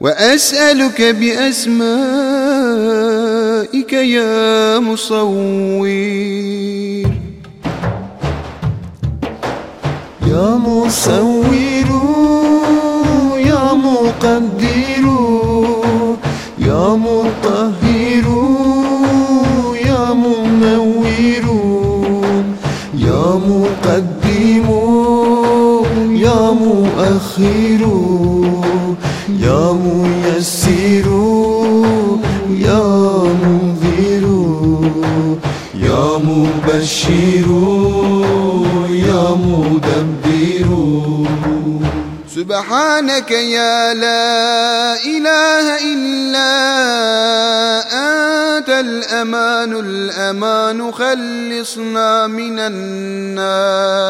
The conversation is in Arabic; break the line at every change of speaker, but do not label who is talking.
وأسألك بأسمائك يا مصور.
يا مصور يا مقدر يا مطهر يا منور يا مقدم يا مؤخر. يا ميسر يا منذر يا مبشر يا مدبر
سبحانك يا لا إله إلا أنت الأمان الأمان خلصنا من النار.